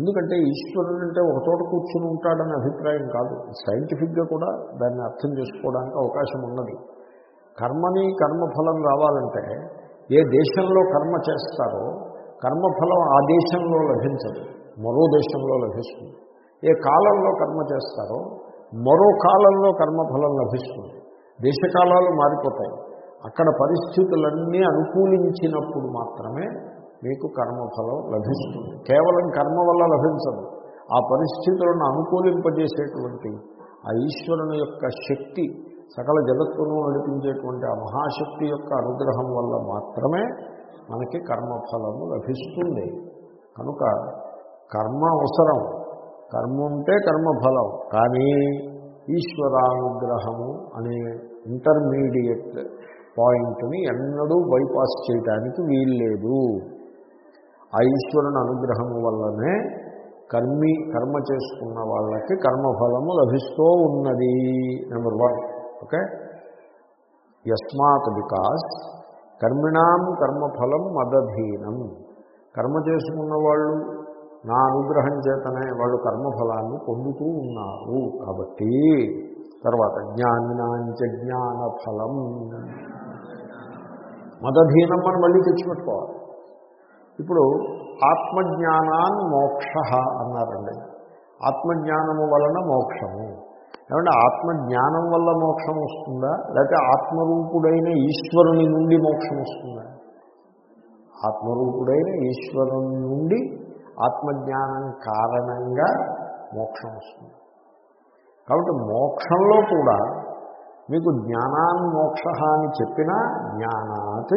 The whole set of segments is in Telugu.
ఎందుకంటే ఈశ్వరుడు అంటే ఒక చోట కూర్చుని ఉంటాడనే అభిప్రాయం కాదు. సైంటిఫిక్గా కూడా దాన్ని అర్థం చేసుకోవడానికి అవకాశం ఉన్నది. కర్మని కర్మఫలం రావాలంటే ఏ దేశంలో కర్మ చేస్తారో కర్మఫలం ఆ దేశంలో లభించదు మరో దేశంలో లభిస్తుంది. ఏ కాలంలో కర్మ చేస్తారో మరో కాలంలో కర్మఫలం లభిస్తుంది. దేశకాలాలు మారిపోతాయి. అక్కడ పరిస్థితులన్నీ అనుకూలించినప్పుడు మాత్రమే మీకు కర్మఫలం లభిస్తుంది కేవలం కర్మ వల్ల లభించదు. ఆ పరిస్థితులను అనుకూలింపజేసేటువంటి ఆ ఈశ్వరుని యొక్క శక్తి సకల జగత్తును నడిపించేటువంటి ఆ మహాశక్తి యొక్క అనుగ్రహం వల్ల మాత్రమే మనకి కర్మఫలము లభిస్తుంది. కనుక కర్మ అవసరం. కర్మ ఉంటే కర్మఫలం. కానీ ఈశ్వరానుగ్రహము అనే ఇంటర్మీడియట్ పాయింట్ని ఎన్నడూ బైపాస్ చేయడానికి వీల్లేదు. ఆ ఈశ్వరుని అనుగ్రహము వల్లనే కర్మి కర్మ చేసుకున్న వాళ్ళకి కర్మఫలము లభిస్తూ ఉన్నది నెంబర్ వన్. ఓకే? యస్మాత్ బికాస్ కర్మిణాం కర్మఫలం మదధీనం. కర్మ చేసుకున్న వాళ్ళు నా అనుగ్రహం చేతనే వాళ్ళు కర్మఫలాన్ని పొందుతూ ఉన్నారు. కాబట్టి తర్వాత జ్ఞానినాంచ జ్ఞానఫలం. మదధీనం అని మళ్ళీ తెచ్చిపెట్టుకోవాలి. ఇప్పుడు ఆత్మజ్ఞానాన్ మోక్ష అన్నారండి. ఆత్మజ్ఞానము వలన మోక్షము. ఏమంటే ఆత్మజ్ఞానం వల్ల మోక్షం వస్తుందా? లేకపోతే ఆత్మరూపుడైన ఈశ్వరుని నుండి మోక్షం వస్తుందా? ఆత్మరూపుడైన ఈశ్వరుని నుండి ఆత్మజ్ఞానం కారణంగా మోక్షం వస్తుంది. కాబట్టి మోక్షంలో కూడా మీకు జ్ఞానాన్ మోక్ష అని చెప్పినా జ్ఞానాత్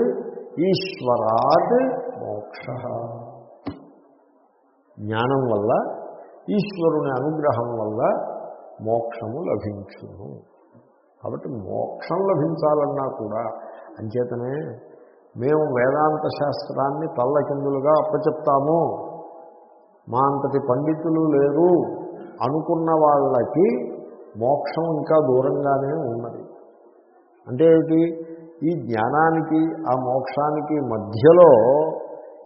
ఈశ్వరాత్ మోక్ష. జ్ఞానం వల్ల ఈశ్వరుని అనుగ్రహం వల్ల మోక్షము లభించును. కాబట్టి మోక్షం లభించాలన్నా కూడా అంచేతనే మేము వేదాంత శాస్త్రాన్ని తల్లకిందులుగా అప్పచెప్తాము. మా అంతటి పండితులు లేరు అనుకున్న వాళ్ళకి మోక్షం ఇంకా దూరంగానే ఉన్నది. అంటే ఏమిటి? ఈ జ్ఞానానికి ఆ మోక్షానికి మధ్యలో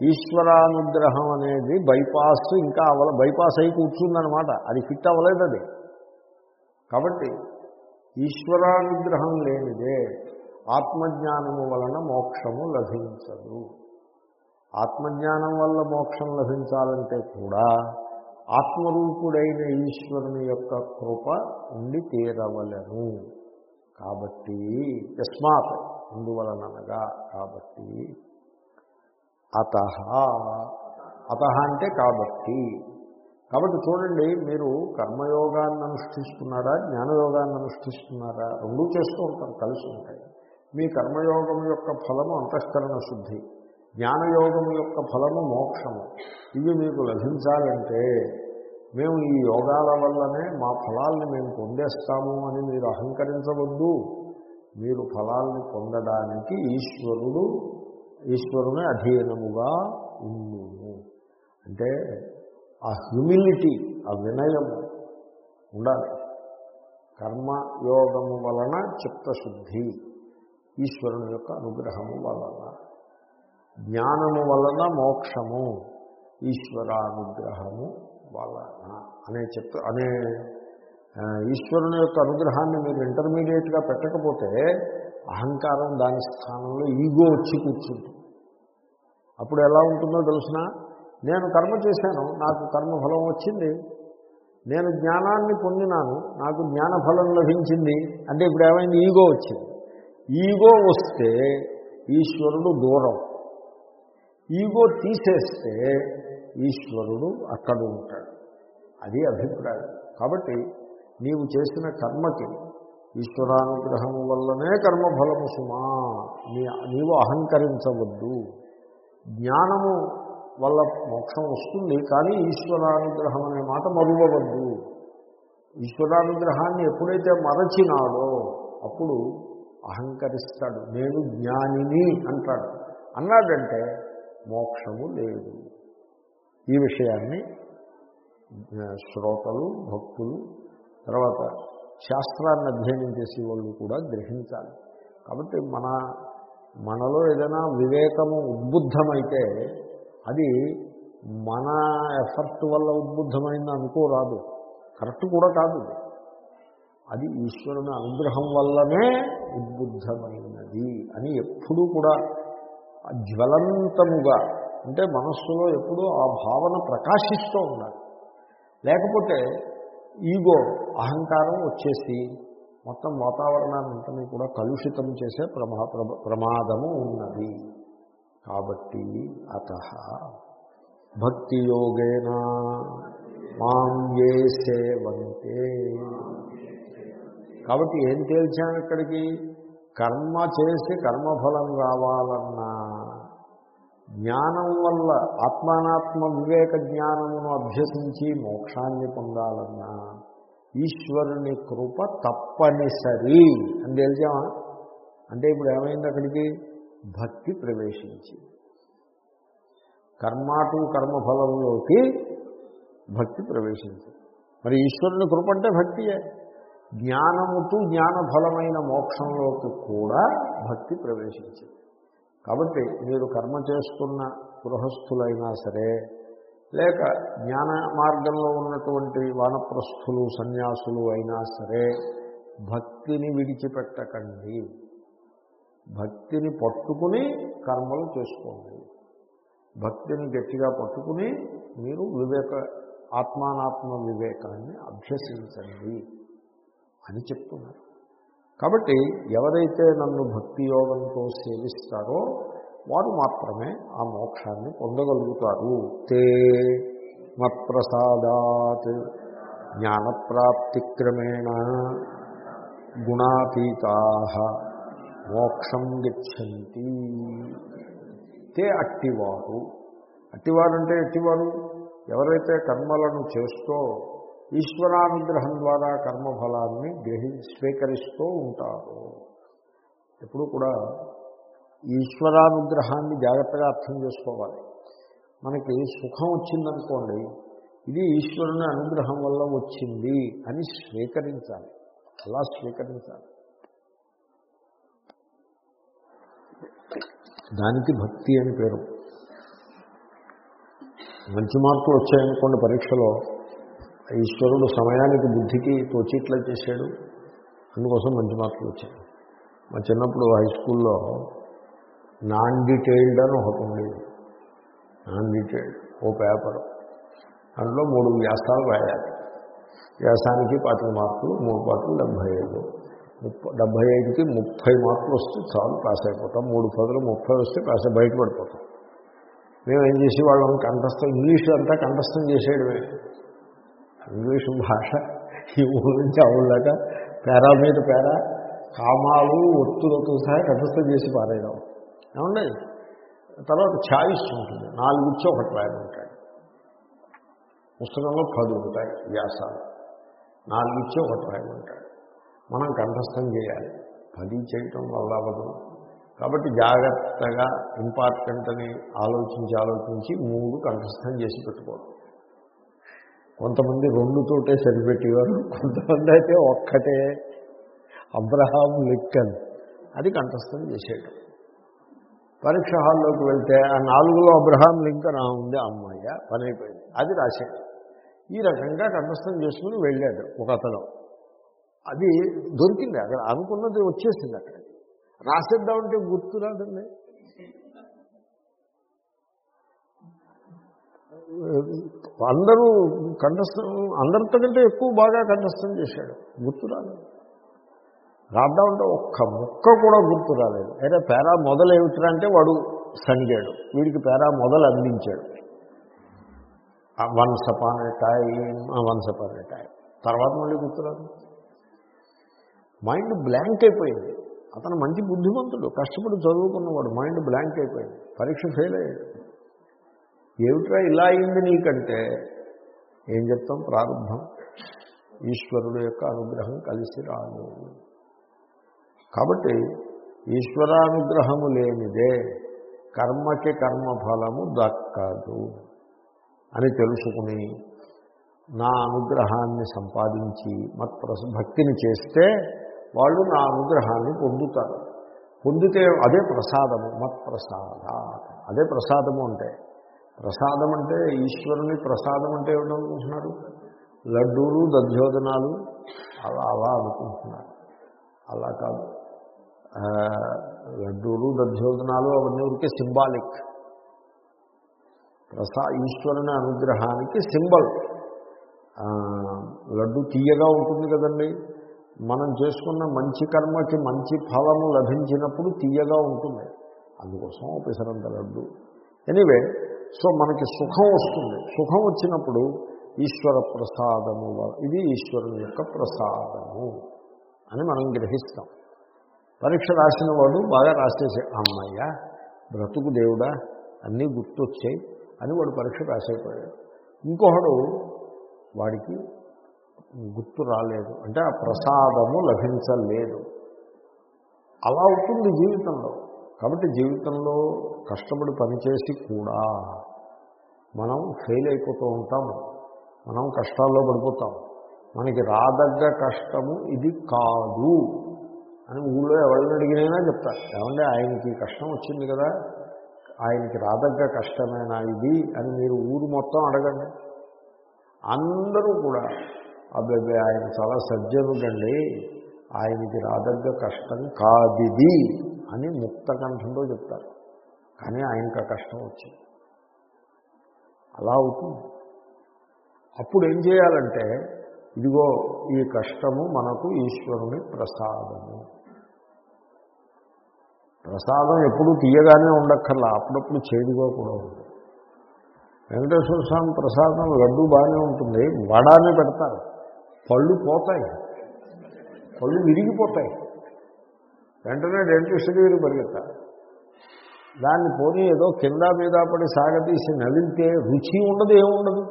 ఈశ్వరానుగ్రహం అనేది బైపాస్ ఇంకా అవల బైపాస్ అయి కూర్చుందనమాట అది ఫిట్ అవ్వలేదు అది. కాబట్టి ఈశ్వరానుగ్రహం లేనిదే ఆత్మజ్ఞానము వలన మోక్షము లభించదు. ఆత్మజ్ఞానం వల్ల మోక్షం లభించాలంటే కూడా ఆత్మరూపుడైన ఈశ్వరుని యొక్క కృప ఉండి తీరవలను. కాబట్టి యస్మాత్ అందువలనగా కాబట్టి అత అత అంటే కాబట్టి. కాబట్టి చూడండి మీరు కర్మయోగాన్ని అనుష్ఠిస్తున్నారా జ్ఞానయోగాన్ని అనుష్ఠిస్తున్నారా? రెండూ చేస్తూ ఉంటారు కలిసి ఉంటాయి. మీ కర్మయోగం యొక్క ఫలము అంతఃకరణ శుద్ధి జ్ఞానయోగం యొక్క ఫలము మోక్షము. ఇవి మీకు లభించాలంటే మేము ఈ యోగాల వల్లనే మా ఫలాల్ని మేము పొందేస్తాము అని మీరు అహంకరించవద్దు. మీరు ఫలాల్ని పొందడానికి ఈశ్వరుడు ఈశ్వరుని అధీనముగా ఉన్నును అంటే ఆ హ్యూమిలిటీ ఆ వినయము ఉండాలి. కర్మయోగము వలన చిత్తశుద్ధి ఈశ్వరుని యొక్క అనుగ్రహము వలన. జ్ఞానము వలన మోక్షము ఈశ్వరానుగ్రహము వలన. అనే చెప్త అనే ఈశ్వరుని యొక్క అనుగ్రహాన్ని మీరు ఇంటర్మీడియట్గా పెట్టకపోతే అహంకారం దాని స్థానంలో ఈగో వచ్చి కూర్చుంటుంది. అప్పుడు ఎలా ఉంటుందో తెలుసిన? నేను కర్మ చేశాను నాకు కర్మఫలం వచ్చింది. నేను జ్ఞానాన్ని పొందినాను నాకు జ్ఞానఫలం లభించింది. అంటే ఇప్పుడు ఏమైంది? ఈగో వచ్చింది. ఈగో వస్తే ఈశ్వరుడు దూరం. ఈగో తీసేస్తే ఈశ్వరుడు అక్కడ ఉంటాడు. అది అభిప్రాయం. కాబట్టి నీవు చేసిన కర్మకి ఈశ్వరానుగ్రహము వల్లనే కర్మఫలము సుమా. నీ నీవు అహంకరించవద్దు. జ్ఞానము వల్ల మోక్షం వస్తుంది కానీ ఈశ్వరానుగ్రహం అనే మాట మరువవద్దు. ఈశ్వరానుగ్రహాన్ని ఎప్పుడైతే మరచినాడో అప్పుడు అహంకరిస్తాడు. నేను జ్ఞానిని అంటాడు. అన్నాడంటే మోక్షము లేదు. ఈ విషయాన్ని శ్రోతలు భక్తులు తర్వాత శాస్త్రాన్ని అధ్యయనం చేసే వాళ్ళు కూడా గ్రహించాలి. కాబట్టి మన మనలో ఏదైనా వివేకము ఉద్బుద్ధమైతే అది మన ఎఫర్ట్ వల్ల ఉద్బుద్ధమైంది అనుకోరాదు. కరెక్ట్ కూడా కాదు అది ఈశ్వరుని అనుగ్రహం వల్లనే ఉద్బుద్ధమైనది అని ఎప్పుడూ కూడా జ్వలంతముగా అంటే మనస్సులో ఎప్పుడూ ఆ భావన ప్రకాశిస్తూ ఉండాలి. లేకపోతే ఈగో అహంకారం వచ్చేసి మొత్తం వాతావరణాన్ని కూడా కలుషితం చేసే ప్రమా ప్రమాదము ఉన్నది. కాబట్టి అత భక్తి యోగేన మాం ఏ సేవంతే. కాబట్టి ఏం తేల్చాను ఇక్కడికి? కర్మ చేసి కర్మఫలం రావాలన్నా జ్ఞానం వల్ల ఆత్మానాత్మ వివేక జ్ఞానమును అభ్యసించి మోక్షాన్ని పొందాలన్నా ఈశ్వరుని కృప తప్పనిసరి అని తెలిసామా అంటే ఇప్పుడు ఏమైంది అక్కడికి? భక్తి ప్రవేశించి కర్మాటు కర్మఫలంలోకి భక్తి ప్రవేశించింది. మరి ఈశ్వరుని కృప అంటే భక్తియే. జ్ఞానముతో జ్ఞానఫలమైన మోక్షంలోకి కూడా భక్తి ప్రవేశించింది. కాబట్టి మీరు కర్మ చేస్తున్న గృహస్థులైనా సరే లేక జ్ఞాన మార్గంలో ఉన్నటువంటి వానప్రస్థులు సన్యాసులు అయినా సరే భక్తిని విడిచిపెట్టకండి. భక్తిని పట్టుకుని కర్మలు చేసుకోండి. భక్తిని గట్టిగా పట్టుకుని మీరు వివేక ఆత్మానాత్మ వివేకాన్ని అభ్యసించండి అని చెప్తున్నారు. కాబట్టి ఎవరైతే నన్ను భక్తి యోగంతో సేవిస్తారో వారు మాత్రమే ఆ మోక్షాన్ని పొందగలుగుతారు. తే మత్ప్రసాదాత్ జ్ఞానప్రాప్తి క్రమేణ గుణాతీతా మోక్షం గచ్చంతి. తే అట్టివారు. అట్టివారంటే ఎట్టివారు? ఎవరైతే కర్మలను చేస్తూ ఈశ్వరానుగ్రహం ద్వారా కర్మఫలాన్ని గ్రహి స్వీకరిస్తూ ఉంటారు. ఎప్పుడు కూడా ఈశ్వరానుగ్రహాన్ని జాగ్రత్తగా అర్థం చేసుకోవాలి. మనకి సుఖం వచ్చిందనుకోండి ఇది ఈశ్వరుని అనుగ్రహం వల్ల వచ్చింది అని స్వీకరించాలి. అలా స్వీకరించాలి. దానికి భక్తి అని పేరు. మంచి మార్కులు వచ్చాయనుకోండి పరీక్షలో. ఈశ్వరుడు సమయానికి బుద్ధికి తోచిట్లా చేశాడు. అందుకోసం మంచి మార్కులు వచ్చాయి. మా చిన్నప్పుడు హై స్కూల్లో నాన్ డీటెయిల్డ్ అని ఒకటి ఉండేది. నాన్ డీటెయిల్డ్ ఓ పేపర్ దాంట్లో మూడు వ్యాసాలు రాయాలి. వ్యాసానికి పాతిక మార్కులు మూడు పాటలు డెబ్బై ఐదు. ముప్పై డెబ్బై ఐదుకి ముప్పై మార్కులు వస్తే చాలు పాస్ అయిపోతాం. మూడు పదులు ముప్పై వస్తే పాస్ బయటపడిపోతాం. మేము ఏం చేసి వాళ్ళం కంఠస్థం ఇంగ్లీష్ అంతా కంఠస్థం చేసేయడమే. ఇంగ్లీషు భాష. ఈ ఊరు నుంచి అవుళ్ళక పేరా మీద పేరా కామాలు ఒత్తులతో సహా కంఠస్థం చేసి పారేయడం. ఏమండి? తర్వాత ఛాయిస్ ఉంటుంది. నాలుగు ఇచ్చి ఒకటి రాయమంటాడు. పుస్తకంలో పది ఉంటాయి వ్యాసాలు. నాలుగు ఇచ్చి ఒకటి రాయమంటాడు. మనం కంఠస్థం చేయాలి. పది చేయటం వల్ల అవ్వదు. కాబట్టి జాగ్రత్తగా ఇంపార్టెంట్ అని ఆలోచించి ఆలోచించి మూడు కంఠస్థం చేసి పెట్టుకోవడం. కొంతమంది రెండుతోటే సరిపెట్టేవారు కొంతమంది అయితే ఒక్కటే. అబ్రహాం లిక్కన్ అది కంఠస్థం చేసేయడం పరీక్ష హాల్లోకి వెళ్తే ఆ నాలుగులో అబ్రహాం లింకన్ ఆ ఉంది అమ్మాయ పని అయిపోయింది. అది రాశాడు ఈ రకంగా కంఠస్థం చేసుకుని వెళ్ళాడు ఒక అతను. అది దొరికింది అక్కడ అనుకున్నది వచ్చేసింది అక్కడ రాసేద్దామంటే గుర్తు అందరూ కంఠస్థం అందరితో కంటే ఎక్కువ బాగా కంఠస్థం చేశాడు. గుర్తు రాలేదు రాద్దామంటే ఒక్క ముక్క కూడా గుర్తు రాలేదు అయితే పేరా మొదలు ఏమిట్రా అంటే వాడు సనిగాడు వీడికి పేరా మొదలు అందించాడు. Once upon time once upon time తర్వాత మళ్ళీ గుర్తురాదు. మైండ్ బ్లాంక్ అయిపోయింది. అతను మంచి బుద్ధిమంతుడు కష్టపడి చదువుకున్నవాడు మైండ్ బ్లాంక్ అయిపోయింది. పరీక్ష ఫెయిల్ అయ్యాడు. ఏమిట్రా ఇలా అయింది నీకంటే? ఏం చెప్తాం? ప్రారంభం. ఈశ్వరుడు యొక్క అనుగ్రహం కలిసి రాదు. కాబట్టి ఈశ్వరానుగ్రహము లేనిదే కర్మకి కర్మఫలము దక్కదు అని తెలుసుకుని నా అనుగ్రహాన్ని సంపాదించి మత్ప్రస భక్తిని చేస్తే వాళ్ళు నా అనుగ్రహాన్ని పొందుతారు. పొందితే అదే ప్రసాదము మత్ప్రసాద అదే ప్రసాదము అంటే ప్రసాదం అంటే ఈశ్వరుని ప్రసాదం అంటే ఏమిటనుకుంటున్నారు లడ్డూలు దధ్యోదనాలు అలా అలా అనుకుంటున్నారు. అలా కాదు. లడ్డూలు దధ్యోదనాలు అవన్నీ ఊరికే సింబాలిక్. ప్రసా ఈశ్వరుని అనుగ్రహానికి సింబల్. లడ్డు తీయగా ఉంటుంది కదండి. మనం చేసుకున్న మంచి కర్మకి మంచి ఫలము లభించినప్పుడు తీయగా ఉంటుంది. అందుకోసం పిసరంత లడ్డు. ఎనీవే సో మనకి సుఖం వస్తుంది. సుఖం వచ్చినప్పుడు ఈశ్వర ప్రసాదము ఇది ఈశ్వరుని యొక్క ప్రసాదము అని మనం గ్రహిస్తాం. పరీక్ష రాసిన వాడు బాగా రాసేసే అమ్మయ్య బ్రతుకు దేవుడా అన్నీ గుర్తొచ్చాయి అని వాడు పరీక్ష రాసైపోయాడు ఇంకొకడు వాడికి గుర్తు రాలేదు. అంటే ఆ ప్రసాదము లభించలేదు. అలా అవుతుంది జీవితంలో. కాబట్టి జీవితంలో కష్టపడి పనిచేసి కూడా మనం ఫెయిల్ అయిపోతూ ఉంటాము. మనం కష్టాల్లో పడిపోతాం. మనకి రాదగ్గ కష్టము ఇది కాదు అని ఊళ్ళో ఎవరిని అడిగినైనా చెప్తారు ఏమంటే ఆయనకి కష్టం వచ్చింది కదా ఆయనకి రాదగ్గ కష్టమేనా ఇది అని మీరు ఊరు మొత్తం అడగండి. అందరూ కూడా అబ్బాయి ఆయన చాలా సజ్జనుడండి ఆయనకి రాదగ్గ కష్టం కాదిది. అని ముక్త కంఠంతో చెప్తారు. కానీ ఆయనకు కష్టం వచ్చింది. అలా అవుతుంది. అప్పుడు ఏం చేయాలంటే ఇదిగో ఈ కష్టము మనకు ఈశ్వరుని ప్రసాదము. ప్రసాదం ఎప్పుడూ తీయగానే ఉండక్కర్లా అప్పుడప్పుడు చేదుగా కూడా ఉంటుంది వెంకటేశ్వర స్వామి ప్రసాదం లడ్డు బాగానే ఉంటుంది వడానే పెడతారు. పళ్ళు పోతాయి. పళ్ళు విరిగిపోతాయి. వెంటనే డెంటిస్ట్ దగ్గరికి పరిగెత్తారు దాన్ని పోనీ ఏదో కింద మీద పడి సాగతీసి నదిలితే రుచి ఉండదు ఏముండదు?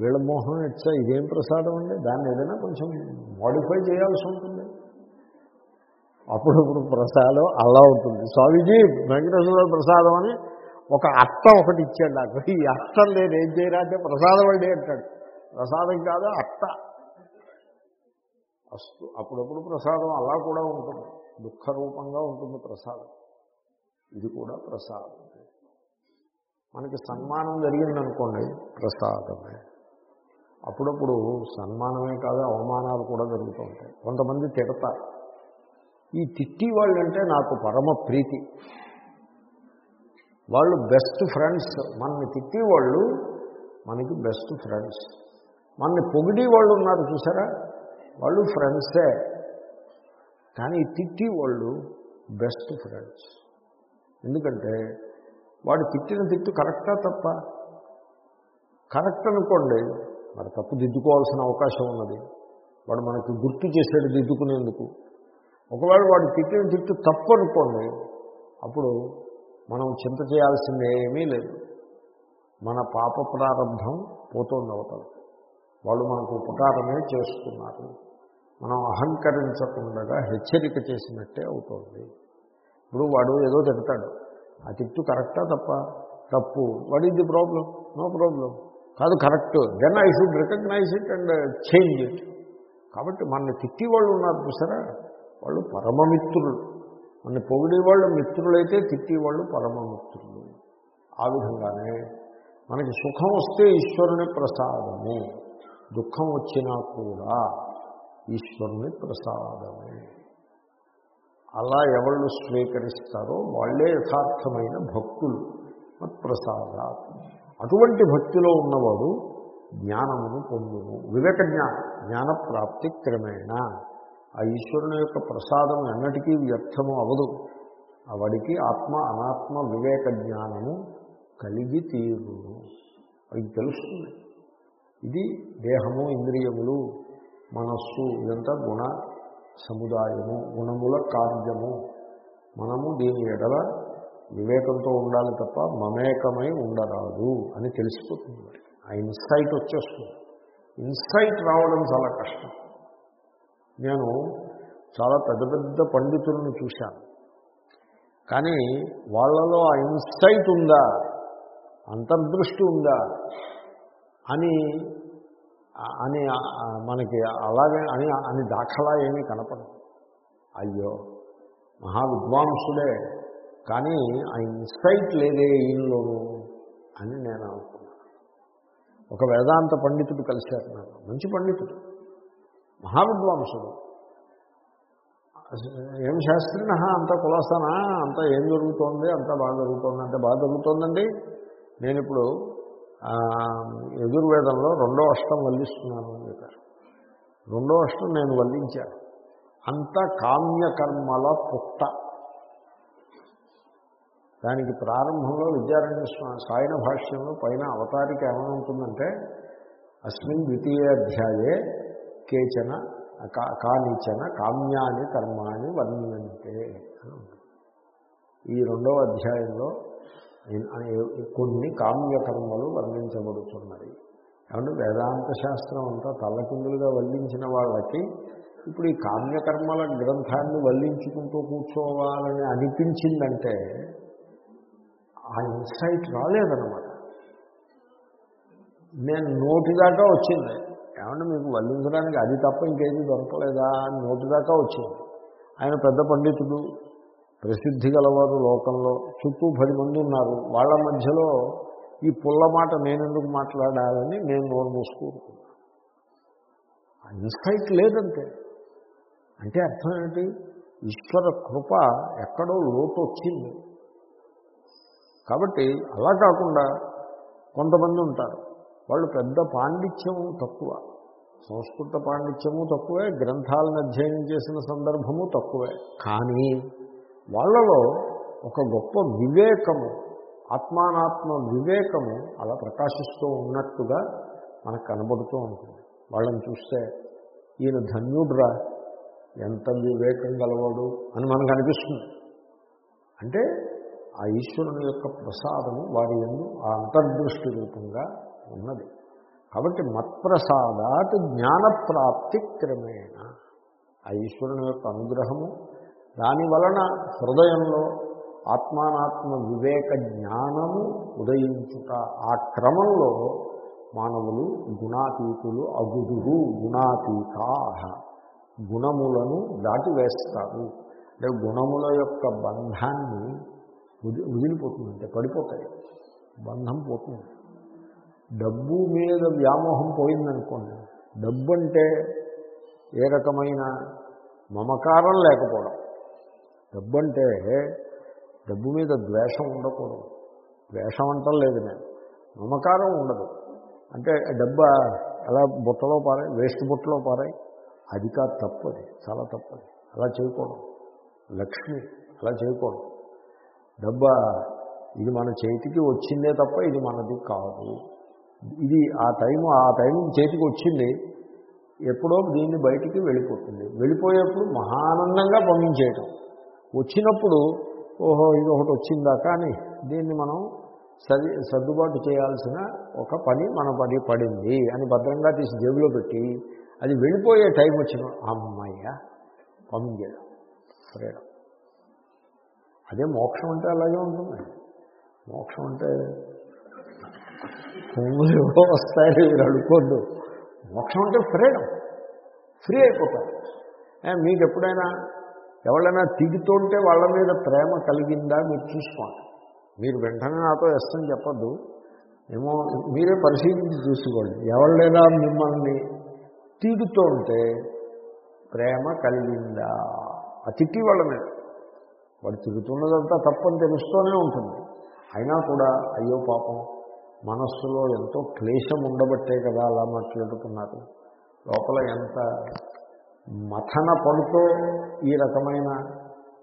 వీళ్ళ మోహం ఇచ్చా ఇదేం ప్రసాదం అండి? దాన్ని ఏదైనా కొంచెం మోడిఫై చేయాల్సి ఉంటుంది. అప్పుడప్పుడు ప్రసాదం అలా ఉంటుంది. స్వామీజీ వెంకటేశ్వర ప్రసాదం అని ఒక అత్త ఒకటి ఇచ్చాడు నాకు. ఈ అట్టం నేను ఏం చేయరా అంటే ప్రసాదం అండి అంటాడు. ప్రసాదం కాదు అత్త. అస్తు అప్పుడప్పుడు ప్రసాదం అలా కూడా ఉంటుంది. దుఃఖ రూపంగా ఉంటుంది ప్రసాదం. ఇది కూడా ప్రసాదం. మనకి సన్మానం జరిగిందనుకోండి ప్రసాదమే. అప్పుడప్పుడు సన్మానమే కాదు అవమానాలు కూడా జరుగుతూ ఉంటాయి. కొంతమంది తిడతారు. ఈ తిట్టి వాళ్ళంటే నాకు పరమ ప్రీతి. వాళ్ళు బెస్ట్ ఫ్రెండ్స్. మనని తిట్టి వాళ్ళు మనకి బెస్ట్ ఫ్రెండ్స్. మనని పొగిడి వాళ్ళు ఉన్నారు చూసారా? వాళ్ళు ఫ్రెండ్సే. కానీ తిట్టి వాళ్ళు బెస్ట్ ఫ్రెండ్స్. ఎందుకంటే వాడు తిట్టిన తిట్టు కరెక్టా తప్ప? కరెక్ట్ అనుకోండి మరి తప్పు దిద్దుకోవాల్సిన అవకాశం ఉన్నది. వాడు మనకి గుర్తు చేశాడు దిద్దుకునేందుకు. ఒకవేళ వాడు తిట్టిన తిట్టు తప్పు అనుకోండి అప్పుడు మనం చింత చేయాల్సిందేమీ లేదు. మన పాప ప్రారంభం పోతుంది అవతల. వాళ్ళు మనకు ఉపకారమే చేస్తున్నారు. మనం అహంకరించకుండా హెచ్చరిక చేసినట్టే అవుతుంది. ఇప్పుడు వాడు ఏదో తిడతాడు. ఆ తిట్టు కరెక్టా తప్ప? తప్పు. What is the problem no problem. కాదు correct. Then I should recognize it and change it. కాబట్టి మన తిట్టి వాళ్ళు ఉన్నారు చూసారా? వాళ్ళు పరమమిత్రులు. మన పొగిడి వాళ్ళు మిత్రులైతే తిట్టి వాళ్ళు పరమమిత్రులు. ఆ విధంగానే మనకి సుఖం వస్తే ఈశ్వరుని ప్రసాదము. దుఃఖం వచ్చినా కూడా ఈశ్వరుని ప్రసాదమే. అలా ఎవళ్ళు స్వీకరిస్తారో వాళ్ళే యథార్థమైన భక్తులు. ప్రసాద అటువంటి భక్తిలో ఉన్నవాడు జ్ఞానమును పొందును వివేక జ్ఞానం జ్ఞానప్రాప్తి క్రమేణ. ఆ ఈశ్వరుని యొక్క ప్రసాదం ఎన్నటికీ వ్యర్థము అవదు. అవడికి వాడికి ఆత్మ అనాత్మ వివేక జ్ఞానము కలిగి తీరును. అది తెలుస్తుంది. ఇది దేహము ఇంద్రియములు మనస్సు ఇదంతా గుణ సముదాయము గుణముల కార్యము. మనము దీని ఎడల వివేకంతో ఉండాలి తప్ప మమేకమై ఉండరాదు అని తెలిసిపోతుంది ఆ ఇన్సైట్ వచ్చేస్తుంది. ఇన్సైట్ రావడం చాలా కష్టం. నేను చాలా పెద్ద పెద్ద పండితులను చూశాను. కానీ వాళ్ళలో ఆ ఇన్సైట్ ఉందా? అంతర్దృష్టి ఉందా? అని అని మనకి అలాగే అని అని దాఖలా ఏమీ కనపడదు. అయ్యో మహావిద్వాంసుడే కానీ ఆ ఇన్సైట్ లేదే ఈయనలోను అని నేను అనుకున్నాను. ఒక వేదాంత పండితుడు కలిశారు నాకు మంచి పండితుడు మహావిద్వాంసుడు. ఏం శాస్త్రిన అంతా కులాసానా అంతా ఏం జరుగుతోంది అంతా బాగా జరుగుతోంది అంటే బాగా జరుగుతోందండి? నేను ఇప్పుడు యజుర్వేదంలో రెండో అష్టం వల్లిస్తున్నాను అని చెప్పారు. రెండో అష్టం నేను వల్లించాను అంత కామ్యకర్మల పుట్ట. దానికి ప్రారంభంలో విద్యారణ్య స్వా- సాయన భాష్యంలో పైన అవతారిక ఏమనుంటుందంటే అస్మిన్ ద్వితీయ అధ్యాయే కేచన కా- కానిచన కామ్యాని కర్మాని వర్ణియంతే అని ఉంటుంది. ఈ రెండవ అధ్యాయంలో కొన్ని కామ్యకర్మలు వర్ణించబడుతున్నది కాబట్టి వేదాంత శాస్త్రం అంతా తల్లకిందులుగా వల్లించిన వాళ్ళకి ఇప్పుడు ఈ కామ్యకర్మల గ్రంథాన్ని వల్లించుకుంటూ కూర్చోవాలని అనిపించిందంటే ఆ ఇన్సైట్ రాలేదన్నమాట. నేను నోటిదాకా వచ్చింది. ఏమంటే మీకు వల్లించడానికి అది తప్ప ఇంకేది దొరకలేదా అని నోటిదాకా వచ్చింది. ఆయన పెద్ద పండితుడు ప్రసిద్ధి గలవారు లోకంలో. చుట్టూ పది మంది ఉన్నారు. వాళ్ళ మధ్యలో ఈ పుల్ల మాట నేనెందుకు మాట్లాడాలని నేను నోరు మూసుకుంటున్నాను ఇన్సైట్ లేదంటే. అంటే అర్థం ఏంటి? ఈశ్వర కృప ఎక్కడో లోటు వచ్చింది కాబట్టి అలా కాకుండా కొంతమంది ఉంటారు. వాళ్ళు పెద్ద పాండిత్యము తక్కువ. సంస్కృత పాండిత్యము తక్కువే. గ్రంథాలను అధ్యయనం చేసిన సందర్భము తక్కువే. కానీ వాళ్ళలో ఒక గొప్ప వివేకము ఆత్మానాత్మ వివేకము అలా ప్రకాశిస్తూ ఉన్నట్టుగా మనకు కనబడుతూ ఉంటుంది. వాళ్ళని చూస్తే ఈయన ధన్యుడ్రా ఎంత వివేకం గలవాడు అని మనకు అనిపిస్తుంది. అంటే ఆ ఈశ్వరుని యొక్క ప్రసాదము వారి ఎందు ఆ అంతర్దృష్టి రూపంగా ఉన్నది. కాబట్టి మత్ప్రసాదాత్ జ్ఞానప్రాప్తి క్రమేణ ఆ ఈశ్వరుని యొక్క అనుగ్రహము దాని వలన హృదయంలో ఆత్మానాత్మ వివేక జ్ఞానము ఉదయించుట. ఆ క్రమంలో మానవులు గుణాతీతులు అగుదురు. గుణాతీతా గుణములను దాటివేస్తారు. అంటే గుణముల యొక్క బంధాన్ని వది వదిలిపోతుందంటే పడిపోతాయి. బంధం పోతుంది. డబ్బు మీద వ్యామోహం పోయిందనుకోండి. డబ్బు అంటే ఏ రకమైన మమకారం లేకపోవడం. డబ్బు అంటే డబ్బు మీద ద్వేషం ఉండకూడదు. ద్వేషం అంటం లేదు నేను. మమకారం ఉండదు. అంటే డబ్బా అలా బుట్టలో పారాయి వేస్ట్ బుట్టలో పారాయి. అది కాదు తప్పది. చాలా తప్పది. అలా చేయకూడదు. లక్ష్మి అలా చేయకూడదు. డబ్బా ఇది మన చేతికి వచ్చిందే తప్ప ఇది మనది కాదు. ఇది ఆ టైం ఆ టైం చేతికి వచ్చింది. ఎప్పుడో దీన్ని బయటికి వెళ్ళిపోతుంది. వెళ్ళిపోయేప్పుడు మహానందంగా పంపించేయటం. వచ్చినప్పుడు ఓహో ఇది ఒకటి వచ్చిందా? కానీ దీన్ని మనం సరి సర్దుబాటు చేయాల్సిన ఒక పని మన పడి పడింది అని భద్రంగా తీసి జేబులో పెట్టి అది వెళ్ళిపోయే టైం వచ్చిన అమ్మయ్య పంపించాడు ఫ్రీడమ్ అదే మోక్షం అంటే అలాగే ఉంటుంది. మోక్షం అంటే కొమ్ములు ఏవో వస్తాయని మీరు అడుక్కోద్దు మోక్షం అంటే ఫ్రీడమ్. ఫ్రీ అయిపోతారు. మీకు ఎప్పుడైనా ఎవరైనా తిడుతుంటే వాళ్ళ మీద ప్రేమ కలిగిందా మీరు చూసుకోండి. మీరు వెంటనే నాతో ఇష్టం చెప్పద్దు. ఏమో మీరే పరిశీలించి చూసుకోండి. ఎవళ్ళైనా మిమ్మల్ని తిడుతుంటే ప్రేమ కలిగిందా? ఆ తిట్టి వాళ్ళ మీద వాడు తిరుగుతున్నదంతా తప్పని తెలుస్తూనే ఉంటుంది. అయినా కూడా అయ్యో పాపం మనస్సులో ఎంతో క్లేశం ఉండబట్టే కదా అలా మాట్లాడుతున్నారు. లోపల ఎంత మథన పడుతో ఈ రకమైన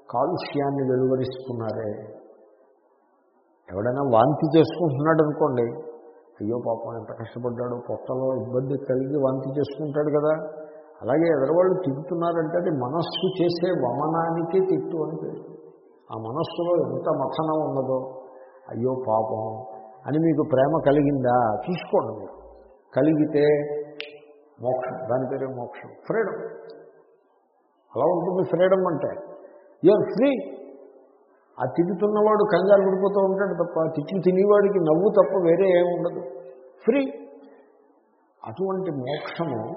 కాలుష్యాన్ని వెలువరిస్తున్నారే. ఎవడైనా వాంతి చేసుకుంటున్నాడు అనుకోండి అయ్యో పాపం ఎంత కష్టపడ్డాడు పొట్టలో ఇబ్బంది కలిగి వాంతి చేసుకుంటాడు కదా. అలాగే ఎదరవాళ్ళు తిరుగుతున్నారంటే అది మనస్సు చేసే వమనానికి తిట్టు అని పేరు. ఆ మనస్సులో ఎంత మథనం ఉన్నదో అయ్యో పాపం అని మీకు ప్రేమ కలిగిందా? చూసుకోండి మీరు. కలిగితే మోక్షం. దాని పేరే మోక్షం. ఫ్రీడమ్. అలా ఉంటుంది ఫ్రీడమ్ అంటే. యూఆర్ ఫ్రీ ఆ తిరుగుతున్నవాడు కంగారు పడిపోతూ ఉంటాడు తప్ప తిట్లు తినేవాడికి నవ్వు తప్ప వేరే ఏమి ఉండదు. ఫ్రీ అటువంటి మోక్షము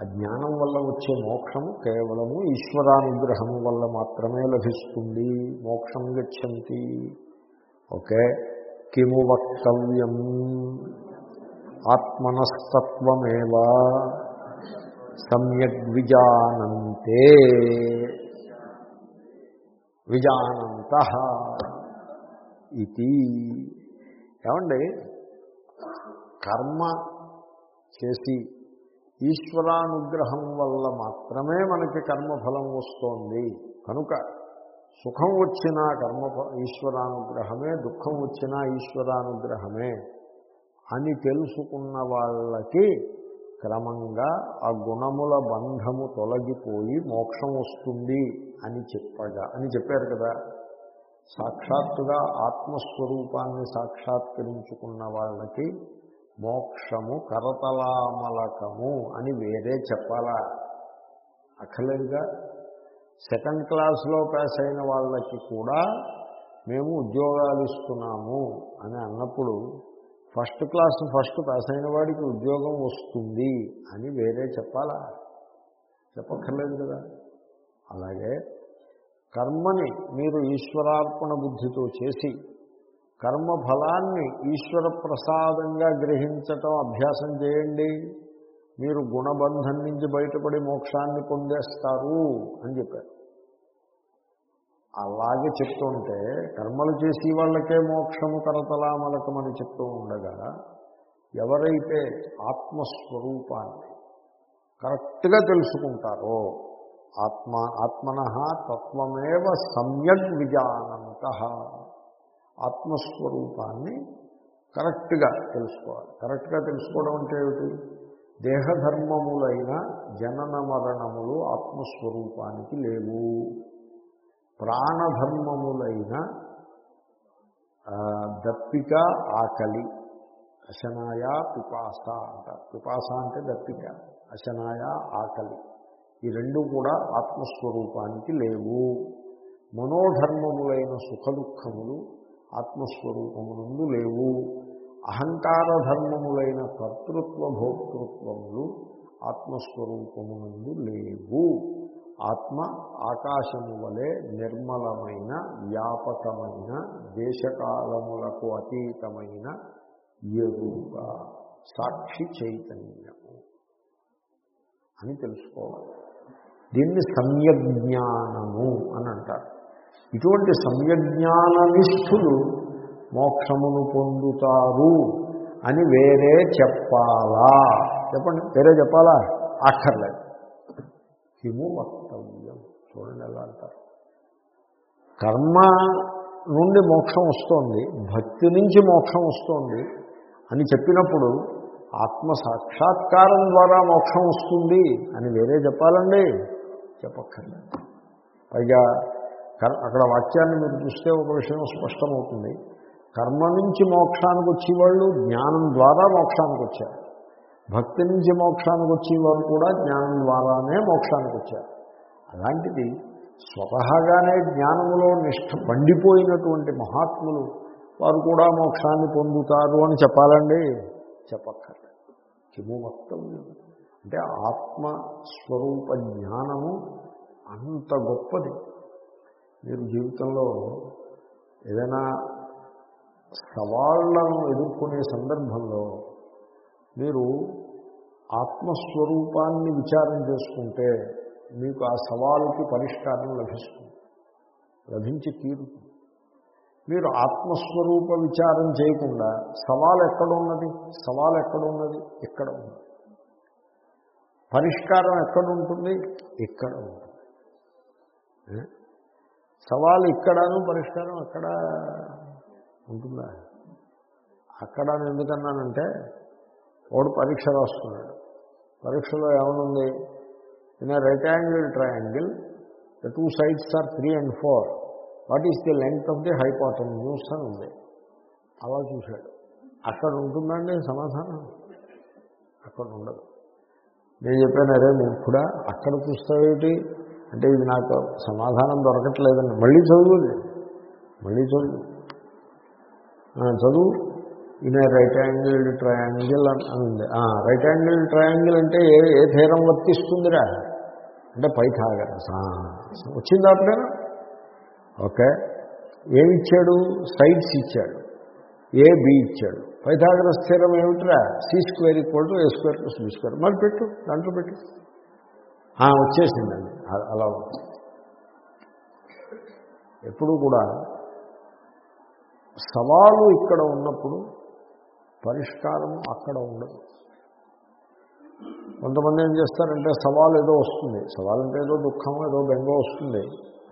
ఆ జ్ఞానం వల్ల వచ్చే మోక్షము కేవలము ఈశ్వరానుగ్రహం వల్ల మాత్రమే లభిస్తుంది. మోక్షం గచ్చంతి. ఓకే? కిము వక్తవ్యం. ఆత్మనస్తత్వమేవ? సమ్యక్ విజానంతే విజానంత ఇది ఏమండి? కర్మ చేసి ఈశ్వరానుగ్రహం వల్ల మాత్రమే మనకి కర్మఫలం వస్తోంది. కనుక సుఖం వచ్చినా కర్మ ఈశ్వరానుగ్రహమే దుఃఖం వచ్చినా ఈశ్వరానుగ్రహమే. అని తెలుసుకున్న వాళ్ళకి క్రమంగా ఆ గుణముల బంధము తొలగిపోయి మోక్షం వస్తుంది అని చెప్పగా అని చెప్పారు కదా. సాక్షాత్తుగా ఆత్మస్వరూపాన్ని సాక్షాత్కరించుకున్న వాళ్ళకి మోక్షము కరతలామలకము అని వేరే చెప్పాలా? అక్కర్లేదుగా. సెకండ్ క్లాస్లో పాస్ అయిన వాళ్ళకి కూడా మేము ఉద్యోగాలు ఇస్తున్నాము అని అన్నప్పుడు ఫస్ట్ క్లాస్ ఫస్ట్ పాస్ అయిన వాడికి ఉద్యోగం వస్తుంది అని వేరే చెప్పాలా? చెప్పక్కర్లేదు కదా. అలాగే కర్మని మీరు ఈశ్వరార్పణ బుద్ధితో చేసి కర్మ ఫలాన్ని ఈశ్వర ప్రసాదంగా గ్రహించటం అభ్యాసం చేయండి. మీరు గుణబంధం నుంచి బయటపడి మోక్షాన్ని పొందేస్తారు అని చెప్పారు. అలాగే చెప్తుంటే కర్మలు చేసి వాళ్ళకే మోక్షము కరతలామలకమని చెప్తూ ఉండగా ఎవరైతే ఆత్మస్వరూపాన్ని కరెక్ట్గా తెలుసుకుంటారో ఆత్మ ఆత్మన తత్వమేవ సమ్యక్ విజానంత ఆత్మస్వరూపాన్ని కరెక్ట్గా తెలుసుకోవాలి. కరెక్ట్గా తెలుసుకోవడం అంటే ఏమిటి? దేహధర్మములైన జనన మరణములు ఆత్మస్వరూపానికి లేవు. ప్రాణధర్మములైన దప్పిక ఆకలి అశనాయ పిపాస అంటారు పిపాస అంటే దప్పిక అశనాయ ఆకలి. ఈ రెండు కూడా ఆత్మస్వరూపానికి లేవు. మనోధర్మములైన సుఖ దుఃఖములు ఆత్మస్వరూపమునందు లేవు. అహంకార ధర్మములైన కర్తృత్వ భోక్తృత్వములు ఆత్మస్వరూపమునందు లేవు. ఆత్మ ఆకాశము వలె నిర్మలమైన వ్యాపకమైన దేశకాలములకు అతీతమైన ఎరుక సాక్షి చైతన్యము అని తెలుసుకోవాలి. దీన్ని సమ్యజ్ఞానము అని అంటారు. ఇటువంటి సమ్యజ్ఞాన నిష్ఠులు మోక్షమును పొందుతారు అని వేరే చెప్పాలా? చెప్పండి వేరే చెప్పాలా? అక్కర్లేదు కిము వక్తవ్యం చూడండి ఎలా అంటారు. కర్మ నుండి మోక్షం వస్తోంది భక్తి నుంచి మోక్షం వస్తోంది అని చెప్పినప్పుడు ఆత్మ సాక్షాత్కారం ద్వారా మోక్షం వస్తుంది అని వేరే చెప్పాలండి? చెప్పక్కర్లేదు. పైగా అక్కడ వాక్యాన్ని మీరు చూస్తే ఒక విషయం స్పష్టమవుతుంది. కర్మ నుంచి మోక్షానికి వచ్చేవాళ్ళు జ్ఞానం ద్వారా మోక్షానికి వచ్చారు భక్తి నుంచి మోక్షానికి వచ్చేవారు కూడా జ్ఞానం ద్వారానే మోక్షానికి వచ్చారు. అలాంటిది స్వతహాగానే జ్ఞానంలో నిష్ఠ పండిపోయినటువంటి మహాత్ములు వారు కూడా మోక్షాన్ని పొందుతారు అని చెప్పాలండి? చెప్పక్కర్లేదు. కిము వక్తవ్యం. అంటే ఆత్మస్వరూప జ్ఞానము అంత గొప్పది. మీరు జీవితంలో ఏదైనా సవాళ్ళను ఎదుర్కొనే సందర్భంలో మీరు ఆత్మస్వరూపాన్ని విచారం చేసుకుంటే మీకు ఆ సవాలుకి పరిష్కారం లభిస్తుంది. లభించి తీరుతుంది మీరు ఆత్మస్వరూప విచారం చేయకుండా సవాలు ఎక్కడున్నది? సవాలు ఎక్కడున్నది? ఎక్కడ ఉన్నది పరిష్కారం ఎక్కడుంటుంది? ఇక్కడ ఉంటుంది. సవాలు ఇక్కడను పరిష్కారం అక్కడ ఉంటుందా? అక్కడ ఎందుకన్నానంటే వాడు పరీక్ష రాస్తున్నాడు. పరీక్షలో ఏమనుంది? In right angle triangle the two sides are three and four what is the length of the hypotenuse అని ఉంది. అలా చూశాడు. అక్కడ ఉంటుందండి సమాధానం? అక్కడ ఉండదు. నేను చెప్పాను అరే మూర్ఖుడా అక్కడ చూస్తావేటి అంటే ఇది నాకు సమాధానం దొరకట్లేదని మళ్ళీ చదువుది మళ్ళీ చదువు. చదువు. ఇన్ రైట్ యాంగిల్డ్ ట్రయాంగిల్ అని ఉంది రైట్ యాంగిల్ ట్రయాంగిల్ అంటే ఏ ఏ ధైర్యం వర్తిస్తుందిరా? అంటే పైథాగరస్. వచ్చింది వచ్చిందా అప్పుడేనా ఓకే. ఏమిచ్చాడు సైడ్స్ ఇచ్చాడు. ఏ బి ఇచ్చాడు. పైథాగరస్ స్థిరం ఏమిట్రా? C square equal to A square plus B square మరి పెట్టు దాంట్లో పెట్టు. వచ్చేసిందండి. అలా ఎప్పుడు కూడా సవాలు ఇక్కడ ఉన్నప్పుడు పరిష్కారం అక్కడ ఉండదు. కొంతమంది ఏం చేస్తారంటే సవాలు ఏదో వస్తుంది. సవాలు అంటే ఏదో దుఃఖం ఏదో బెంగ వస్తుంది.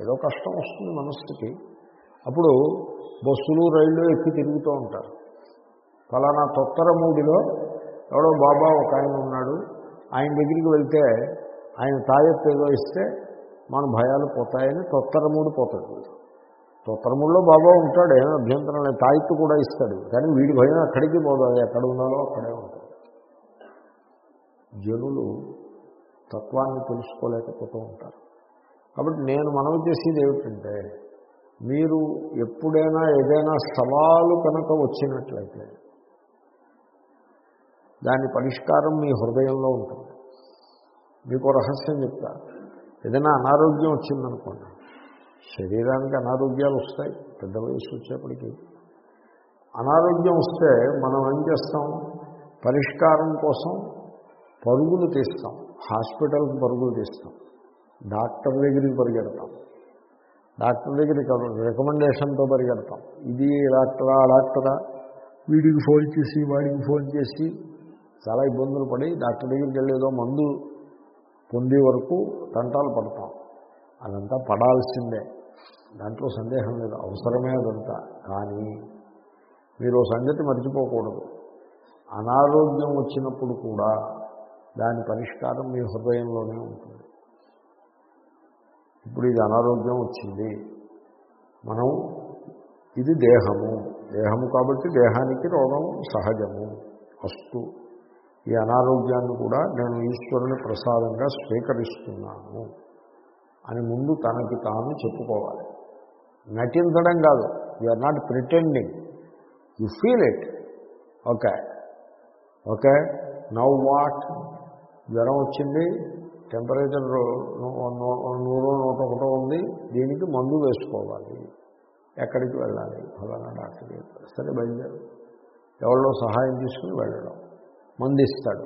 ఏదో కష్టం వస్తుంది మనస్సుకి. అప్పుడు బస్సులు రైళ్ళు ఎక్కి తిరుగుతూ ఉంటారు. ఫలానా తొత్తరమూడిలో ఎవడో బాబా ఒక ఆయన ఉన్నాడు. ఆయన దగ్గరికి వెళ్తే ఆయన తాయెత్తు ఏదో ఇస్తే మన భయాలు పోతాయని తొత్తరమూడి పోతాడు. తొత్తరమూడిలో బాబా ఉంటాడు ఏమైనా అభ్యంతరం లేదు. తాయిత్తు కూడా ఇస్తాడు. కానీ వీడి భయం అక్కడికి పోదు ఎక్కడ ఉండాలో అక్కడే ఉంటుంది జనులు తత్వాన్ని తెలుసుకోలేకపోతూ ఉంటారు. కాబట్టి నేను మనవి చేసేది ఏమిటంటే మీరు ఎప్పుడైనా ఏదైనా సవాలు కనుక వచ్చినట్లయితే దాని పరిష్కారం మీ హృదయంలో ఉంటుంది. మీకు రహస్యం చెప్తా. ఏదైనా అనారోగ్యం వచ్చిందనుకోండి శరీరానికి అనారోగ్యాలు వస్తాయి పెద్ద వయసు వచ్చేప్పటికీ. అనారోగ్యం వస్తే మనం ఏం చేస్తాం? పరిష్కారం కోసం పరుగులు తీస్తాం. హాస్పిటల్కి పరుగులు తీస్తాం. డాక్టర్ దగ్గరికి పరిగెడతాం. డాక్టర్ దగ్గరికి రికమెండేషన్తో పరిగెడతాం. ఇది డాక్టరా ఆ డాక్టరా? వీడికి ఫోన్ చేసి వాడికి ఫోన్ చేసి చాలా ఇబ్బందులు పడి డాక్టర్ దగ్గరికి వెళ్ళేదో మందు పొందే వరకు తంటాలు పడతాం. అదంతా పడాల్సిందే. దాంట్లో సందేహం లేదు. అవసరమే అదంతా. కానీ మీరు సంగతి మర్చిపోకూడదు. అనారోగ్యం వచ్చినప్పుడు కూడా దాని పరిష్కారం మీ హృదయంలోనే ఉంటుంది. ఇప్పుడు ఇది అనారోగ్యం వచ్చింది. మనం ఇది దేహము. దేహము కాబట్టి దేహానికి రోగం సహజము. వస్తు ఈ అనారోగ్యాన్ని కూడా నేను ఈశ్వరుని ప్రసాదంగా స్వీకరిస్తున్నాను. అని ముందు తనకి తాను చెప్పుకోవాలి. నటించడం కాదు. You are not pretending you feel it okay okay now what జ్వరం వచ్చింది. టెంపరేచర్ నూరు నూట ఒకటో ఉంది. దీనికి మందు వేసుకోవాలి. ఎక్కడికి వెళ్ళాలి? ఫలానా డాక్టర్ చెప్పారు. సరే బయలుదేరు. ఎవరిలో సహాయం తీసుకుని వెళ్ళడం. మందు ఇస్తాడు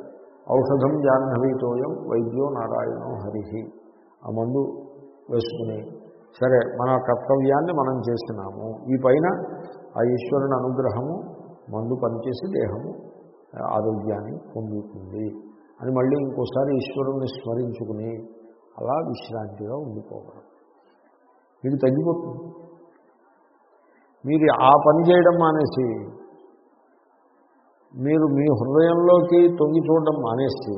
ఔషధం జాహ్నవీతోయం వైద్యో నారాయణో హరిహి ఆ మందు వేసుకుని సరే మన కర్తవ్యాన్ని మనం చేసినాము. ఈ పైన ఆ ఈశ్వరుని అనుగ్రహము మందు పనిచేసి దేహము ఆరోగ్యాన్ని పొందుతుంది అని మళ్ళీ ఇంకోసారి ఈశ్వరుణ్ణి స్మరించుకుని అలా విశ్రాంతిగా ఉండిపోవడం. మీకు తగ్గిపోతుంది. మీరు ఆ పని చేయడం మానేసి మీరు మీ హృదయంలోకి తొంగి చూడడం మానేసి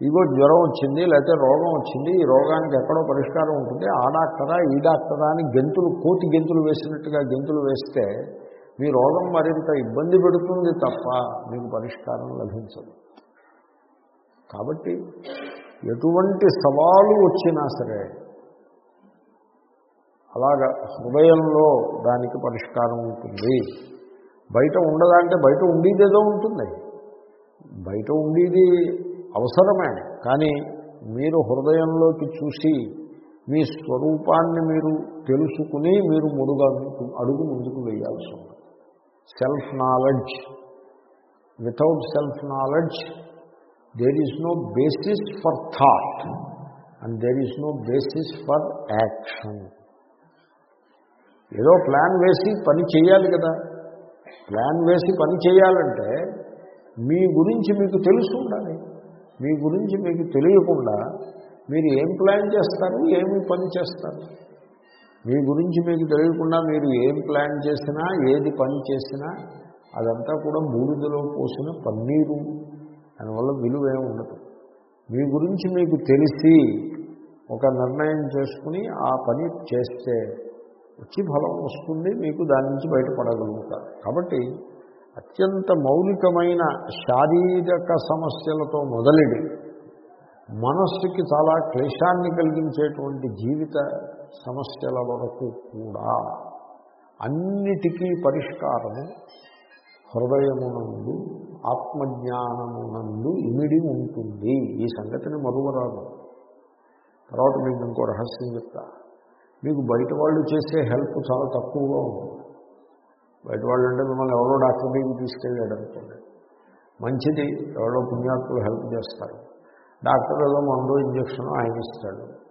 ఇగో జ్వరం వచ్చింది లేకపోతే రోగం వచ్చింది ఈ రోగానికి ఎక్కడో పరిష్కారం ఉంటుంది. ఆ డాక్టరా ఈ డాక్టరా అని గెంతులు కోటి గెంతులు వేసినట్టుగా గెంతులు వేస్తే మీ రోగం మరింత ఇబ్బంది పెడుతుంది తప్ప మీకు పరిష్కారం లభించదు. కాబట్టి ఎటువంటి సవాలు వచ్చినా సరే అలాగ హృదయంలో దానికి పరిష్కారం ఉంటుంది. బయట ఉండదా అంటే బయట ఉండేదేదో ఉంటుంది. బయట ఉండేది అవసరమే కానీ మీరు హృదయంలోకి చూసి మీ స్వరూపాన్ని మీరు తెలుసుకుని మీరు ముడుగు అడుగు ముందుకు వేయాల్సి ఉంది self knowledge. Without self knowledge there is no basis for thought and there is no basis for action ఏదో ప్లాన్ వేసి పని చేయాలి కదా. ప్లాన్ వేసి పని చేయాలంటే మీ గురించి మీకు తెలుసు ఉండాలి. మీ గురించి మీకు తెలియకుండా మీరు ఏం ప్లాన్ చేస్తారు ఏమి పని చేస్తారు? మీ గురించి మీకు తెలియకుండా మీరు ఏం ప్లాన్ చేసినా ఏది పని చేసినా అదంతా కూడా బూడిదలో పోసిన పన్నీరు. దానివల్ల విలువ ఏమి ఉండదు. మీ గురించి మీకు తెలిసి ఒక నిర్ణయం చేసుకుని ఆ పని చేస్తే వచ్చి ఫలం వస్తుంది మీకు దాని నుంచి బయటపడగలుగుతారు. కాబట్టి అత్యంత మౌలికమైన శారీరక సమస్యలతో మొదలెడి. మనస్సుకి చాలా క్లేశాన్ని కలిగించేటువంటి జీవిత సమస్యల వరకు కూడా అన్నిటికీ పరిష్కారము హృదయమునందు ఆత్మజ్ఞానమునందు ఇమిడి ఉంటుంది. ఈ సంగతిని మరువరాదు. తర్వాత మీకు ఇంకో రహస్యం చెప్తా. మీకు బయట వాళ్ళు చేసే హెల్ప్ చాలా తక్కువగా ఉంటుంది. బయట వాళ్ళు అంటే మిమ్మల్ని ఎవరో డాక్టర్ దగ్గరికి తీసుకెళ్ళాడు అనుకోండి. మంచిది ఎవరో పుణ్యాత్ములు హెల్ప్ చేస్తారు. డాక్టర్ ఏదో మందు ఇంజక్షన్ ఆయన ఇస్తాడు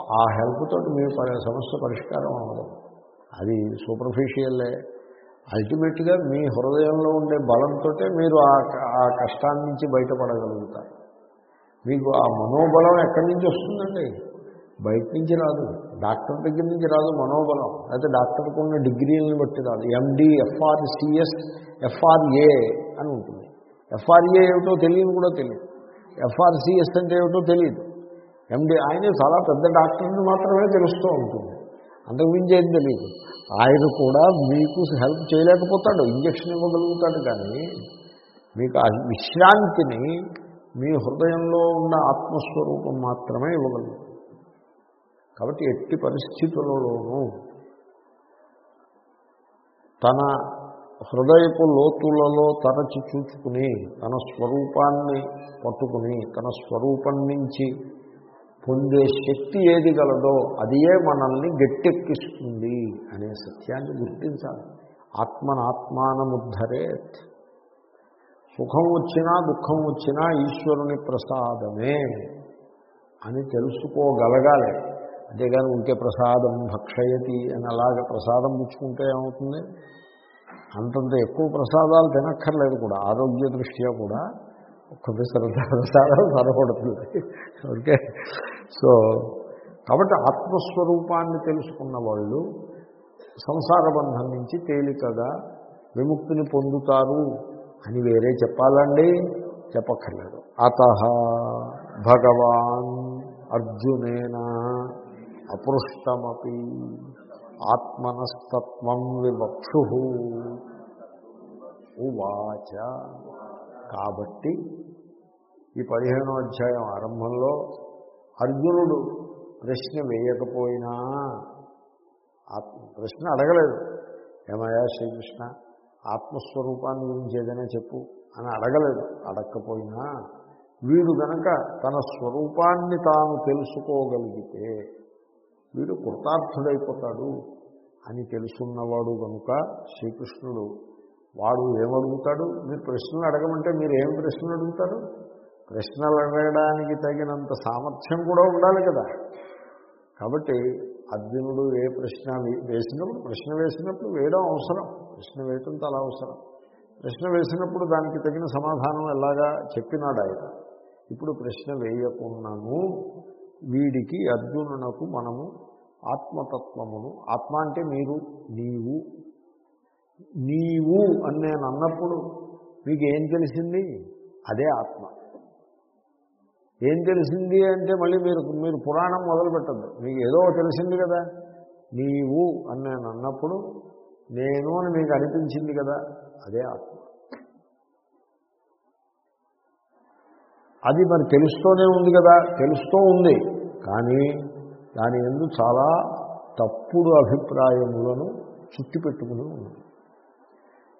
ఆ హెల్ప్ తోటి మీ సమస్య పరిష్కారం అవ్వదు. అది సూపర్ఫిషియల్లే. అల్టిమేట్గా మీ హృదయంలో ఉండే బలంతో మీరు ఆ ఆ కష్టాన్ని నుంచి బయటపడగలుగుతారు. మీకు ఆ మనోబలం ఎక్కడి నుంచి వస్తుందండి? బయట నుంచి రాదు. డాక్టర్ దగ్గర నుంచి రాదు మనోబలం. అయితే డాక్టర్కి ఉన్న డిగ్రీలను బట్టి రాదు. ఎండి ఎఫ్ఆర్సిఎస్ ఎఫ్ఆర్ఏ అని ఉంటుంది. ఎఫ్ఆర్ఏ ఏమిటో తెలియని కూడా తెలియదు. ఎఫ్ఆర్సిఎస్ అంటే ఏమిటో తెలియదు. ఎండి ఆయన చాలా పెద్ద డాక్టర్ని మాత్రమే తెలుస్తూ ఉంటుంది. అంతకుమించి ఏం తెలియదు. ఆయన కూడా మీకు హెల్ప్ చేయలేకపోతాడు ఇంజక్షన్ ఇవ్వగలుగుతాడు కానీ మీకు ఆ విశ్రాంతిని మీ హృదయంలో ఉన్న ఆత్మస్వరూపం మాత్రమే ఇవ్వగలుగుతుంది కాబట్టి ఎట్టి పరిస్థితులలోనూ తన హృదయపు లోతులలో తరచి చూచుకుని తన స్వరూపాన్ని పట్టుకుని తన స్వరూపం నుంచి పొందే శక్తి ఏది గలదో అదియే మనల్ని గట్టెక్కిస్తుంది అనే సత్యాన్ని గుర్తించాలి. ఆత్మనాత్మానముద్ధరేత్. సుఖం వచ్చినా దుఃఖం వచ్చినా ఈశ్వరుని ప్రసాదమే అని తెలుసుకోగలగాలి. అంతేగాని ఉంటే ప్రసాదం భక్షయతి అని అలాగ ప్రసాదం పుచ్చుకుంటే ఏమవుతుంది? అంతంత ఎక్కువ ప్రసాదాలు తినక్కర్లేదు కూడా. ఆరోగ్య దృష్ట్యా కూడా కొద్ది ప్రసాదాలు సరపడుతుంది ఓకే? సో కాబట్టి ఆత్మస్వరూపాన్ని తెలుసుకున్న వాళ్ళు సంసార బంధం నుంచి తేలికగా విముక్తిని పొందుతారు అని వేరే చెప్పాలండి. చెప్పక్కర్లేదు. అత భగవాన్ అర్జునేనా అపృష్టమపి ఆత్మనస్తత్వం వివక్షు. ఉవాచ. కాబట్టి ఈ పదిహేనో అధ్యాయం ఆరంభంలో అర్జునుడు ప్రశ్న వేయకపోయినా ప్రశ్న అడగలేదు. ఏమయ్యా శ్రీకృష్ణ ఆత్మస్వరూపాన్ని గురించి ఏదైనా చెప్పు అని అడగలేదు. అడగకపోయినా వీడు గనక తన స్వరూపాన్ని తాను తెలుసుకోగలిగితే వీడు కృతార్థుడైపోతాడు అని తెలుసున్నవాడు కనుక శ్రీకృష్ణుడు. వాడు ఏమడుగుతాడు? మీరు ప్రశ్నలు అడగమంటే మీరు ఏం ప్రశ్నలు అడుగుతారు? ప్రశ్నలు అడగడానికి తగినంత సామర్థ్యం కూడా ఉండాలి కదా. కాబట్టి అర్జునుడు ఏ ప్రశ్న వేసినప్పుడు ప్రశ్న వేసినప్పుడు వేయడం అవసరం. ప్రశ్న వేయటం చాలా అవసరం. ప్రశ్న వేసినప్పుడు దానికి తగిన సమాధానం ఎలాగా చెప్పినాడు ఆయన? ఇప్పుడు ప్రశ్న వేయకున్నాను. వీడికి అర్జునునకు మనము ఆత్మతత్వమును ఆత్మ అంటే మీరు నీవు. నీవు అని నేను అన్నప్పుడు మీకు ఏం తెలిసింది? అదే ఆత్మ. ఏం తెలిసింది అంటే మళ్ళీ మీరు మీరు పురాణం మొదలుపెట్టద్దు. మీకు ఏదో తెలిసింది కదా. నీవు అని నేను అన్నప్పుడు నేను అని మీకు అనిపించింది కదా అదే ఆత్మ. అది మరి తెలుస్తూనే ఉంది కదా తెలుస్తూ ఉంది. కానీ దాని ఎందు చాలా తప్పుడు అభిప్రాయములను చుట్టిపెట్టుకుని ఉంది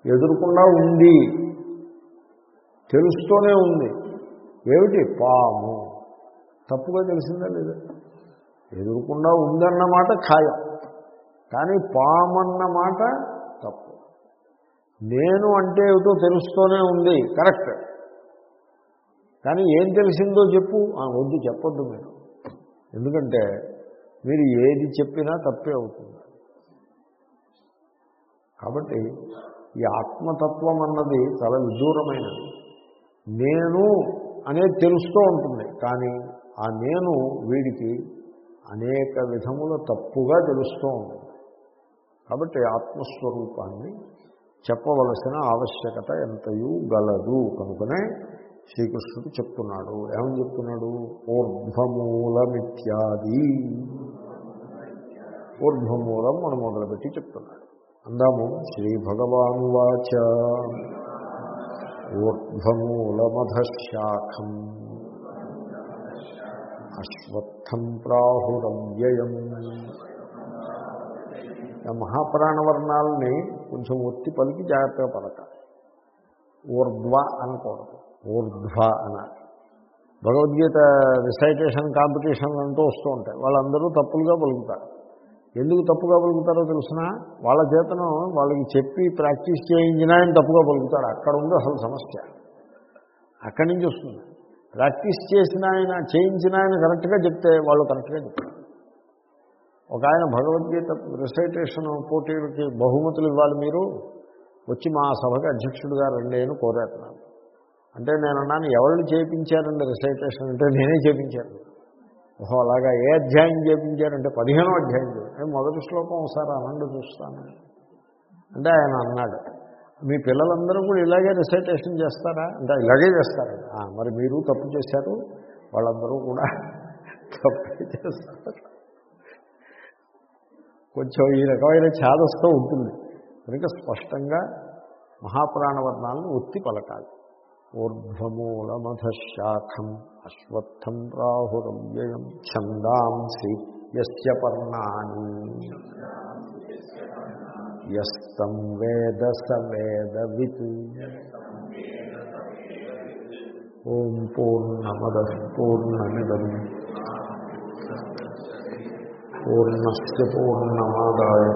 ఎదురుకుండా ఉంది. తెలుస్తూనే ఉంది. ఏమిటి? పాము. తప్పుగా తెలిసిందా లేదా? ఎదురుకుండా ఉందన్నమాట ఖాయం. కానీ పామన్న మాట తప్పు. నేను అంటే ఏమిటో తెలుస్తూనే ఉంది. కరెక్ట్. కానీ ఏం తెలిసిందో చెప్పు. ఆ, వద్దు చెప్పొద్దు మీరు. ఎందుకంటే మీరు ఏది చెప్పినా తప్పే అవుతుంది. కాబట్టి ఈ ఆత్మతత్వం అన్నది చాలా విదూరమైనది. నేను అనేది తెలుస్తూ ఉంటుంది. కానీ ఆ నేను వీడికి అనేక విధముల తప్పుగా తెలుస్తూ ఉంటుంది. కాబట్టి ఆత్మస్వరూపాన్ని చెప్పవలసిన ఆవశ్యకత ఎంతయూ గలదు. కనుకనే శ్రీకృష్ణుడు చెప్తున్నాడు. ఏమని చెప్తున్నాడు? ఊర్ధ్వమూలమిత్యాది. ఊర్ధ్వమూలం మనం మొదలుపెట్టి చెప్తున్నాడు. అందాము శ్రీ భగవాను వాచ. ఊర్ధ్వమూలమధశాఖం. అశ్వత్థం ప్రాహురవ్యయం మహాప్రాణవర్ణాలని కొంచెం ఒత్తి పలికి జాగ్రత్తగా పలకాలి. ఊర్ధ్వ అనకూడదు. ఊర్ధ్వ అన. భగవద్గీత రిసైటేషన్ కాంపిటీషన్ అంటూ వస్తూ ఉంటాయి. వాళ్ళందరూ తప్పులుగా పలుకుతారు. ఎందుకు తప్పుగా పలుకుతారో తెలిసిన? వాళ్ళ చేతను వాళ్ళకి చెప్పి ప్రాక్టీస్ చేయించినా ఆయన తప్పుగా పలుకుతారు అక్కడ ఉంది అసలు సమస్య. అక్కడి నుంచి వస్తుంది. ప్రాక్టీస్ చేసిన ఆయన చేయించిన ఆయన కరెక్ట్గా చెప్తే వాళ్ళు కరెక్ట్గా చెప్తారు. ఒక ఆయన భగవద్గీత రిసైటేషన్ పోటీలకి బహుమతులు ఇవ్వాలి మీరు. వచ్చి మా సభకి అధ్యక్షుడిగా రండి అని కోరేస్తున్నాను అంటే నేను అన్నాను ఎవరిని చేయించారండి రిసైటేషన్ అంటే నేనే చేయించాను ఓహో అలాగా ఏ అధ్యాయం చేయించారంటే పదిహేనో అధ్యాయం నేను మొదటి శ్లోకం ఒకసారి అనండి చూస్తాను. అంటే ఆయన అన్నాడు మీ పిల్లలందరూ కూడా ఇలాగే రిసైటేషన్ చేస్తారా? అంటే ఇలాగే చేస్తారా మరి మీరు తప్పు చేశారు వాళ్ళందరూ కూడా తప్పు చేస్తారు. కొంచెం ఈ రకమైన ఛాదస్తో ఉంటుంది. కనుక స్పష్టంగా మహాప్రాణవర్ణాలను ఒత్తి పలకాలి. ఊర్ధ్వమూలమధశాఖం అశ్వత్థం రాహురవ్యయం ఛందాంసి యస్య పర్ణాని యస్తం వేద స వేదవిత్ ఓం పూర్ణమద పూర్ణమిదం పూర్ణస్ పూర్ణమాదాయ